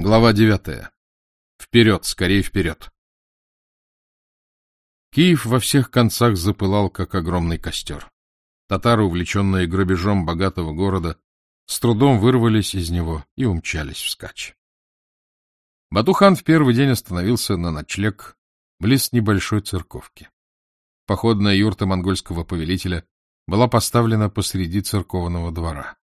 Глава девятая. Вперед, скорее вперед. Киев во всех концах запылал, как огромный костер. Татары, увлеченные грабежом богатого города, с трудом вырвались из него и умчались вскачь. Батухан в первый день остановился на ночлег близ небольшой церковки. Походная юрта монгольского повелителя была поставлена посреди церковного двора.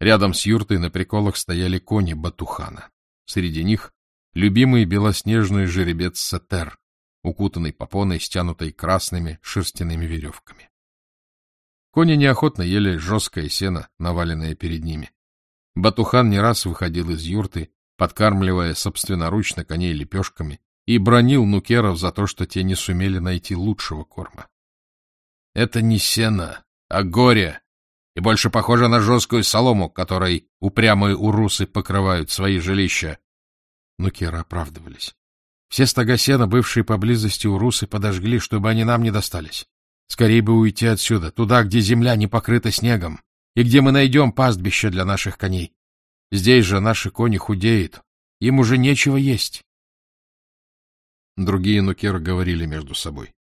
Рядом с юртой на приколах стояли кони Батухана. Среди них любимый белоснежный жеребец Сатер, укутанный попоной, стянутой красными шерстяными веревками. Кони неохотно ели жесткое сено, наваленное перед ними. Батухан не раз выходил из юрты, подкармливая собственноручно коней лепешками, и бронил нукеров за то, что те не сумели найти лучшего корма. — Это не сено, а горе, и больше похоже на жесткую солому, которой упрямые урусы покрывают свои жилища. Нукеры оправдывались. Все стога сена, бывшие поблизости урусы, подожгли, чтобы они нам не достались. Скорее бы уйти отсюда, туда, где земля не покрыта снегом, и где мы найдем пастбище для наших коней. Здесь же наши кони худеют, им уже нечего есть. Другие нукеры говорили между собой.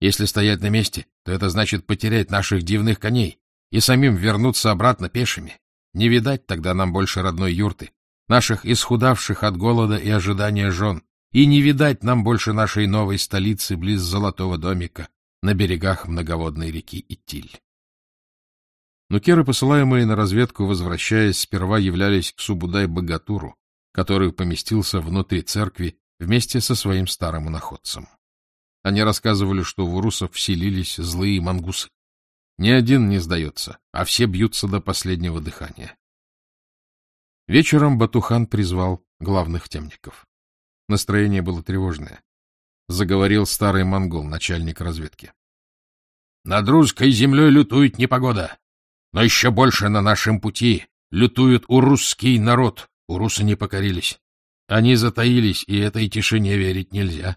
Если стоять на месте, то это значит потерять наших дивных коней и самим вернуться обратно пешими. Не видать тогда нам больше родной юрты, наших исхудавших от голода и ожидания жен, и не видать нам больше нашей новой столицы близ Золотого домика на берегах многоводной реки Итиль. Нукеры, посылаемые на разведку, возвращаясь, сперва являлись к Субудай-богатуру, который поместился внутри церкви вместе со своим старым находцем. Они рассказывали, что в урусов вселились злые мангусы. Ни один не сдается, а все бьются до последнего дыхания. Вечером Батухан призвал главных темников. Настроение было тревожное. Заговорил старый монгол, начальник разведки. — Над русской землей лютует непогода, но еще больше на нашем пути лютует урусский народ. Урусы не покорились. Они затаились, и этой тишине верить нельзя.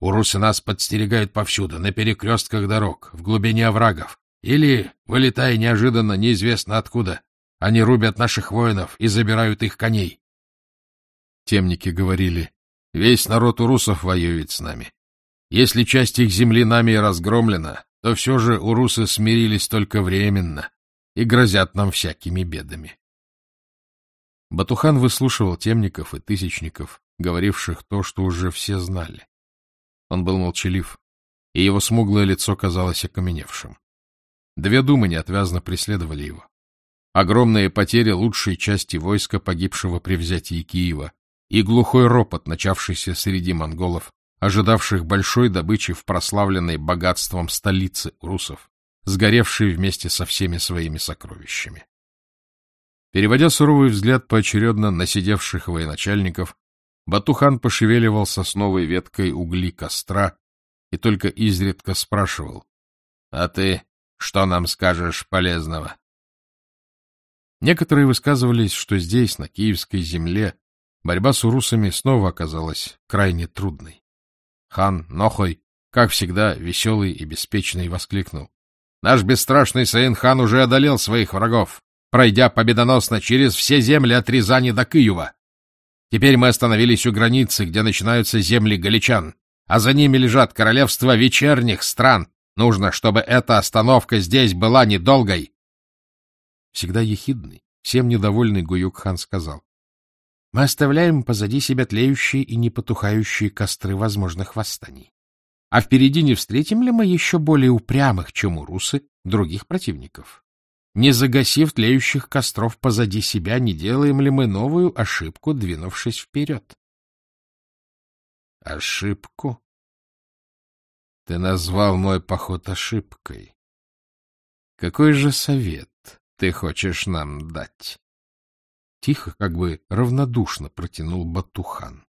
Урусы нас подстерегают повсюду, на перекрестках дорог, в глубине оврагов. Или, вылетая неожиданно, неизвестно откуда, они рубят наших воинов и забирают их коней. Темники говорили, весь народ урусов воюет с нами. Если часть их земли нами разгромлена, то все же урусы смирились только временно и грозят нам всякими бедами. Батухан выслушивал темников и тысячников, говоривших то, что уже все знали. Он был молчалив, и его смуглое лицо казалось окаменевшим. Две думы неотвязно преследовали его. Огромные потери лучшей части войска, погибшего при взятии Киева, и глухой ропот, начавшийся среди монголов, ожидавших большой добычи в прославленной богатством столицы русов, сгоревшей вместе со всеми своими сокровищами. Переводя суровый взгляд поочередно на сидевших военачальников, Батухан пошевеливал сосновой веткой угли костра и только изредка спрашивал, — А ты что нам скажешь полезного? Некоторые высказывались, что здесь, на киевской земле, борьба с урусами снова оказалась крайне трудной. Хан Нохой, как всегда, веселый и беспечный, воскликнул. — Наш бесстрашный Саин-хан уже одолел своих врагов, пройдя победоносно через все земли от Рязани до Киева. Теперь мы остановились у границы, где начинаются земли галичан, а за ними лежат королевства вечерних стран, Нужно, чтобы эта остановка здесь была недолгой. Всегда ехидный, всем недовольный Гуюк-хан сказал. Мы оставляем позади себя тлеющие и непотухающие костры возможных восстаний. А впереди не встретим ли мы еще более упрямых, чем у русы, других противников? Не загасив тлеющих костров позади себя, не делаем ли мы новую ошибку, двинувшись вперед? Ошибку? Ты назвал мой поход ошибкой. Какой же совет ты хочешь нам дать? Тихо, как бы равнодушно протянул Батухан.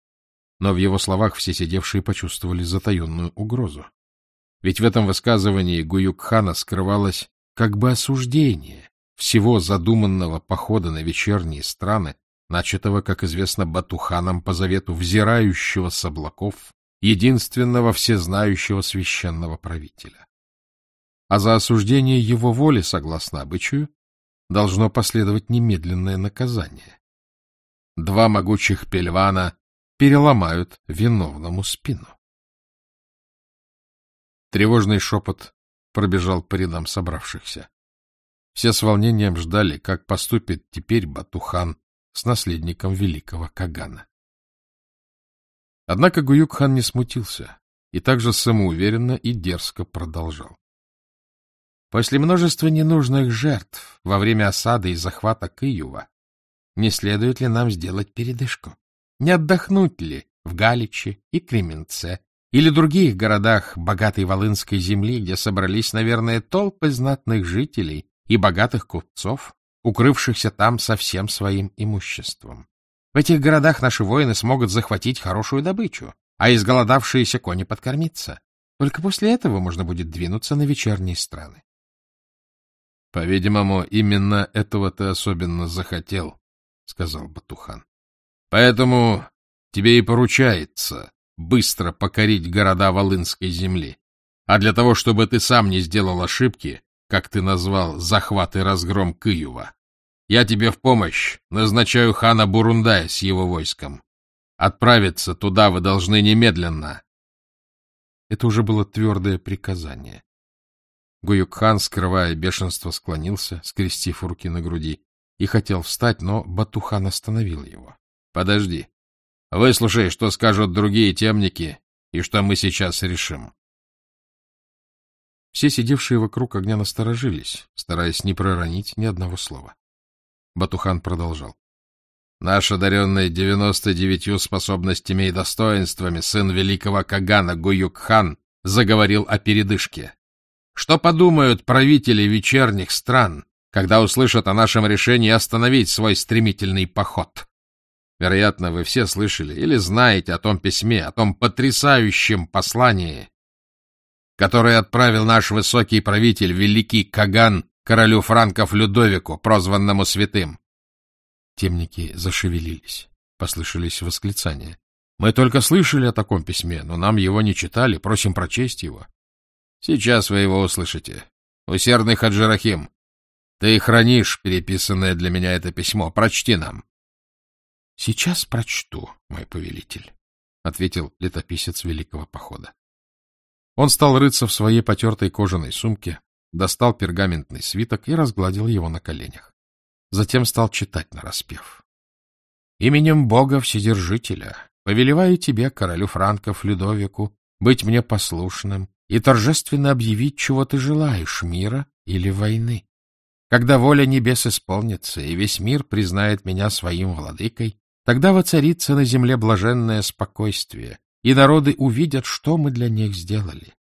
Но в его словах все сидевшие почувствовали затаенную угрозу. Ведь в этом высказывании Гуюкхана скрывалось как бы осуждение всего задуманного похода на вечерние страны, начатого, как известно, Батуханом по завету взирающего с облаков единственного всезнающего священного правителя. А за осуждение его воли, согласно обычаю, должно последовать немедленное наказание. два могучих пельвана переломают виновному спину. Тревожный шепот пробежал по рядам собравшихся. Все с волнением ждали, как поступит теперь Батухан с наследником великого Кагана. Однако Гуюк-хан не смутился и также самоуверенно и дерзко продолжал. После множества ненужных жертв во время осады и захвата Киева не следует ли нам сделать передышку? Не отдохнуть ли в Галиче и Кременце или других городах богатой Волынской земли, где собрались, наверное, толпы знатных жителей и богатых купцов, укрывшихся там со всем своим имуществом? В этих городах наши воины смогут захватить хорошую добычу, а изголодавшиеся кони подкормиться. Только после этого можно будет двинуться на вечерние страны. — По-видимому, именно этого ты особенно захотел, — сказал Батухан. — Поэтому тебе и поручается быстро покорить города Волынской земли. А для того, чтобы ты сам не сделал ошибки, как ты назвал захват и разгром Киева, я тебе в помощь назначаю хана Бурундая с его войском. Отправиться туда вы должны немедленно. Это уже было твердое приказание. Гуюк-хан, скрывая бешенство, склонился, скрестив руки на груди, и хотел встать, но Батухан остановил его. — Подожди. Выслушай, что скажут другие темники, и что мы сейчас решим. Все сидевшие вокруг огня насторожились, стараясь не проронить ни одного слова. Батухан продолжал. Наш одаренный девяносто девятью способностями и достоинствами сын великого Кагана Гуюк-хан заговорил о передышке. Что подумают правители вечерних стран, когда услышат о нашем решении остановить свой стремительный поход? Вероятно, вы все слышали или знаете о том письме, о том потрясающем послании, которое отправил наш высокий правитель, великий Каган, королю франков Людовику, прозванному святым. Темники зашевелились, послышались восклицания. Мы только слышали о таком письме, но нам его не читали, просим прочесть его. Сейчас вы его услышите. Усердный Хаджирахим, ты хранишь переписанное для меня это письмо. Прочти нам. — Сейчас прочту, мой повелитель, — ответил летописец Великого Похода. Он стал рыться в своей потертой кожаной сумке, достал пергаментный свиток и разгладил его на коленях. Затем стал читать нараспев. «Именем Бога Вседержителя повелеваю тебе, королю франков Людовику, быть мне послушным и торжественно объявить, чего ты желаешь, мира или войны. Когда воля небес исполнится, и весь мир признает меня своим владыкой, тогда воцарится на земле блаженное спокойствие, и народы увидят, что мы для них сделали.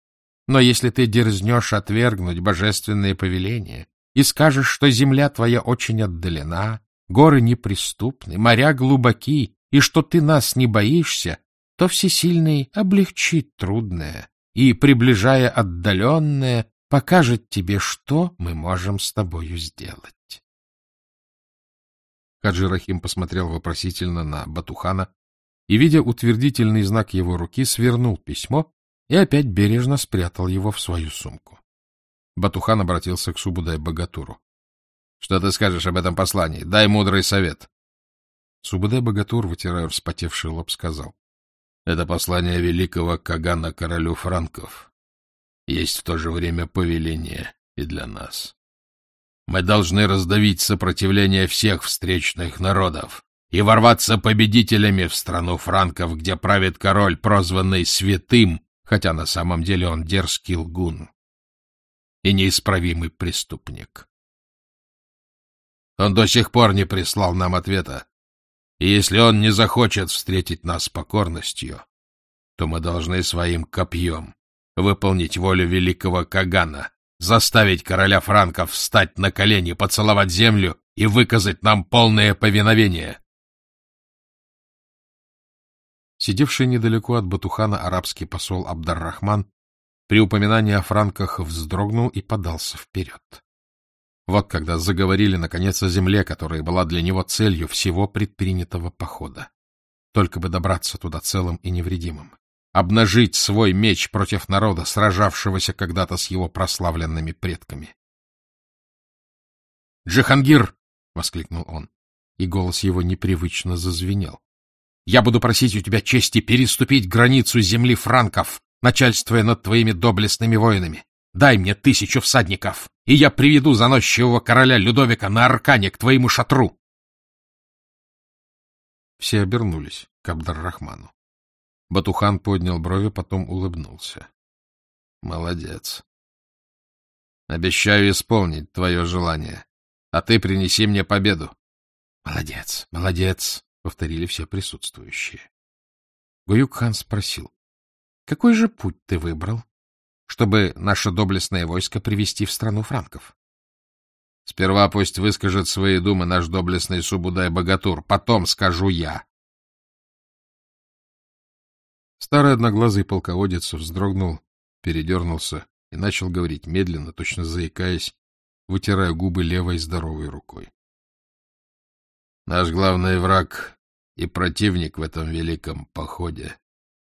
Но если ты дерзнешь отвергнуть божественные повеления и скажешь, что земля твоя очень отдалена, горы неприступны, моря глубоки, и что ты нас не боишься, то Всесильный облегчит трудное и, приближая отдаленное, покажет тебе, что мы можем с тобою сделать. Хаджи Рахим посмотрел вопросительно на Батухана и, видя утвердительный знак его руки, свернул письмо и опять бережно спрятал его в свою сумку. Батухан обратился к Субудай-Богатуру. — Что ты скажешь об этом послании? Дай мудрый совет. Субудай-Богатур, вытирая вспотевший лоб, сказал. — Это послание великого Кагана королю франков есть в то же время повеление и для нас. Мы должны раздавить сопротивление всех встречных народов и ворваться победителями в страну франков, где правит король, прозванный Святым, хотя на самом деле он дерзкий лгун и неисправимый преступник. Он до сих пор не прислал нам ответа, и если он не захочет встретить нас покорностью, то мы должны своим копьем выполнить волю великого Кагана, заставить короля франков встать на колени, поцеловать землю и выказать нам полное повиновение. Сидевший недалеко от Батухана арабский посол Абдар-Рахман при упоминании о франках вздрогнул и подался вперед. Вот когда заговорили, наконец, о земле, которая была для него целью всего предпринятого похода. Только бы добраться туда целым и невредимым обнажить свой меч против народа, сражавшегося когда-то с его прославленными предками. «Джихангир!» — воскликнул он. и голос его непривычно зазвенел. — Я буду просить у тебя чести переступить границу земли франков, начальствуя над твоими доблестными воинами. Дай мне тысячу всадников, и я приведу заносчивого короля Людовика на Аркане к твоему шатру. Все обернулись к Абдар-Рахману. Батухан поднял брови, потом улыбнулся. — Молодец. Обещаю исполнить твое желание, а ты принеси мне победу. — Молодец, молодец, — повторили все присутствующие. Гуюк-хан спросил, — какой же путь ты выбрал, чтобы наше доблестное войско привести в страну франков? — Сперва пусть выскажет свои думы наш доблестный Субудай-богатур, потом скажу я. Старый одноглазый полководец вздрогнул, передернулся и начал говорить медленно, точно заикаясь, вытирая губы левой здоровой рукой. Наш главный враг и противник в этом великом походе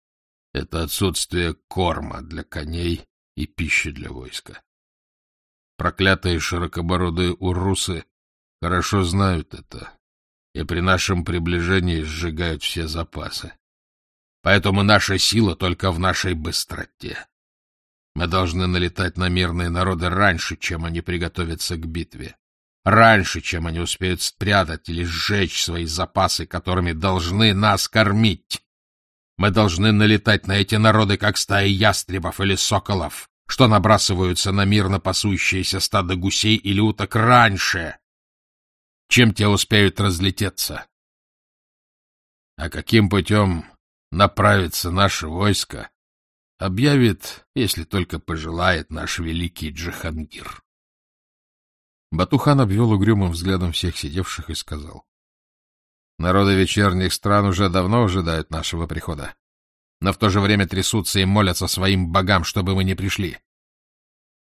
— это отсутствие корма для коней и пищи для войска. Проклятые широкобородые урусы хорошо знают это и при нашем приближении сжигают все запасы. Поэтому наша сила только в нашей быстроте. Мы должны налетать на мирные народы раньше, чем они приготовятся к битве. Раньше, чем они успеют спрятать или сжечь свои запасы, которыми должны нас кормить. Мы должны налетать на эти народы, как стаи ястребов или соколов, что набрасываются на мирно пасущиеся стадо гусей или уток раньше, чем те успеют разлететься. А каким путем направится наше войско, объявит, если только пожелает наш великий Джихангир. Батухан обвел угрюмым взглядом всех сидевших и сказал. Народы вечерних стран уже давно ожидают нашего прихода, но в то же время трясутся и молятся своим богам, чтобы мы не пришли.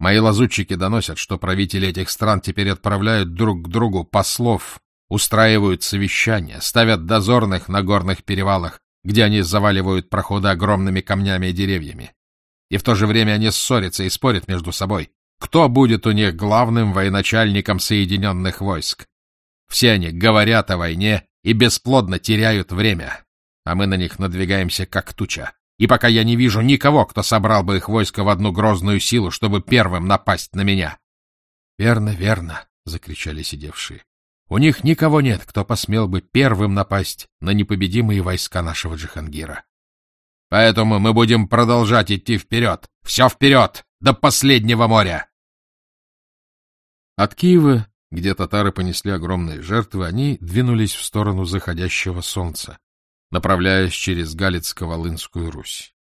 Мои лазутчики доносят, что правители этих стран теперь отправляют друг к другу послов, устраивают совещания, ставят дозорных на горных перевалах, где они заваливают проходы огромными камнями и деревьями. И в то же время они ссорятся и спорят между собой, кто будет у них главным военачальником Соединенных войск. Все они говорят о войне и бесплодно теряют время, а мы на них надвигаемся как туча. И пока я не вижу никого, кто собрал бы их войско в одну грозную силу, чтобы первым напасть на меня. — Верно, верно, — закричали сидевшие. У них никого нет, кто посмел бы первым напасть на непобедимые войска нашего Джихангира. Поэтому мы будем продолжать идти вперед. Все вперед, до последнего моря. От Киева, где татары понесли огромные жертвы, они двинулись в сторону заходящего солнца, направляясь через Галицко-Волынскую Русь.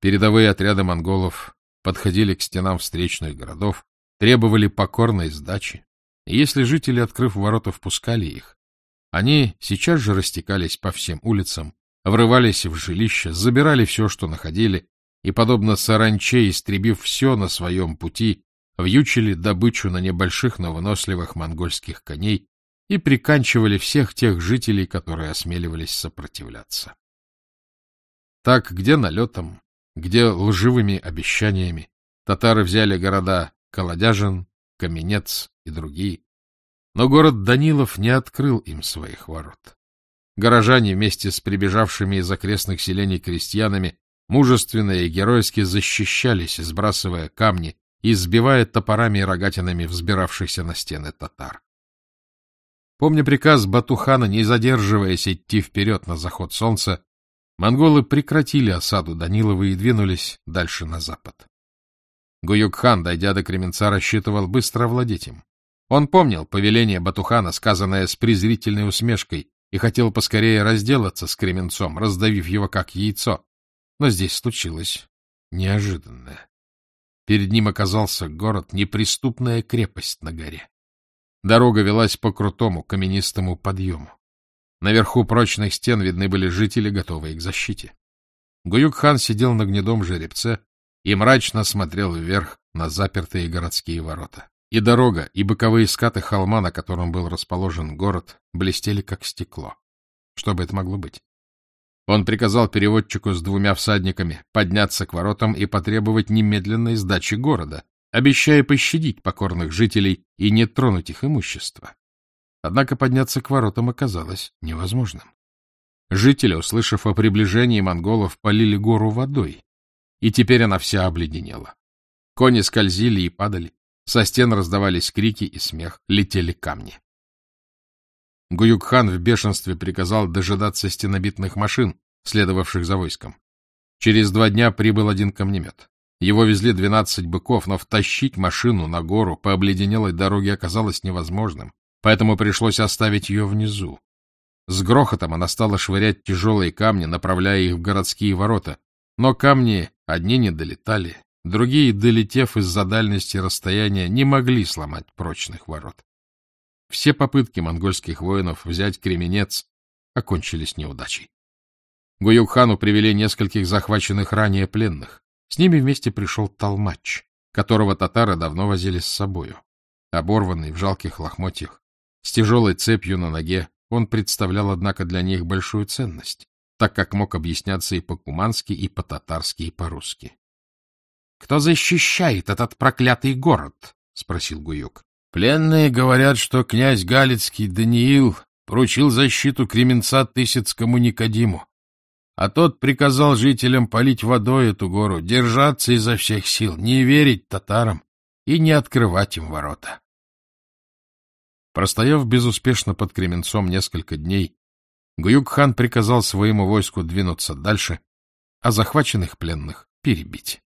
Передовые отряды монголов подходили к стенам встречных городов, требовали покорной сдачи, и если жители, открыв ворота, впускали их, они сейчас же растекались по всем улицам, врывались в жилища, забирали все, что находили, и, подобно саранче, истребив все на своем пути, вьючили добычу на небольших, но выносливых монгольских коней и приканчивали всех тех жителей, которые осмеливались сопротивляться. Так, где налетом, где лживыми обещаниями, татары взяли города Колодяжин, Каменец и другие. Но город Данилов не открыл им своих ворот. Горожане вместе с прибежавшими из окрестных селений крестьянами мужественно и геройски защищались, сбрасывая камни и сбивая топорами и рогатинами взбиравшихся на стены татар. Помня приказ Батухана, не задерживаясь идти вперед на заход солнца, монголы прекратили осаду Данилова и двинулись дальше на запад. Гуюк-хан, дойдя до Кременца, рассчитывал быстро овладеть им. Он помнил повеление Батухана, сказанное с презрительной усмешкой, и хотел поскорее разделаться с Кременцом, раздавив его как яйцо. Но здесь случилось неожиданное. Перед ним оказался город, неприступная крепость на горе. Дорога велась по крутому каменистому подъему. Наверху прочных стен видны были жители, готовые к защите. Гуюк-хан сидел на гнедом жеребце и мрачно смотрел вверх на запертые городские ворота. И дорога, и боковые скаты холма, на котором был расположен город, блестели как стекло. Что бы это могло быть? Он приказал переводчику с двумя всадниками подняться к воротам и потребовать немедленной сдачи города, обещая пощадить покорных жителей и не тронуть их имущество. Однако подняться к воротам оказалось невозможным. Жители, услышав о приближении монголов, полили гору водой, и теперь она вся обледенела. Кони скользили и падали, со стен раздавались крики и смех, летели камни. Гуюкхан в бешенстве приказал дожидаться стенобитных машин, следовавших за войском. Через два дня прибыл один камнемет. Его везли двенадцать быков, но втащить машину на гору по обледенелой дороге оказалось невозможным, поэтому пришлось оставить ее внизу. С грохотом она стала швырять тяжелые камни, направляя их в городские ворота, но камни одни не долетали, другие, долетев из-за дальности расстояния, не могли сломать прочных ворот. Все попытки монгольских воинов взять Кременец окончились неудачей. Гуюкхану привели нескольких захваченных ранее пленных. С ними вместе пришел Толмач, которого татары давно возили с собою. Оборванный в жалких лохмотьях, с тяжелой цепью на ноге, он представлял, однако, для них большую ценность, так как мог объясняться и по-кумански, и по-татарски, и по-русски. — Кто защищает этот проклятый город? — спросил Гуюк. — Пленные говорят, что князь Галицкий Даниил поручил защиту Кременца Тысяцкому Никодиму, а тот приказал жителям полить водой эту гору, держаться изо всех сил, не верить татарам и не открывать им ворота. Простояв безуспешно под Кременцом несколько дней, Гуюк-хан приказал своему войску двинуться дальше, а захваченных пленных перебить.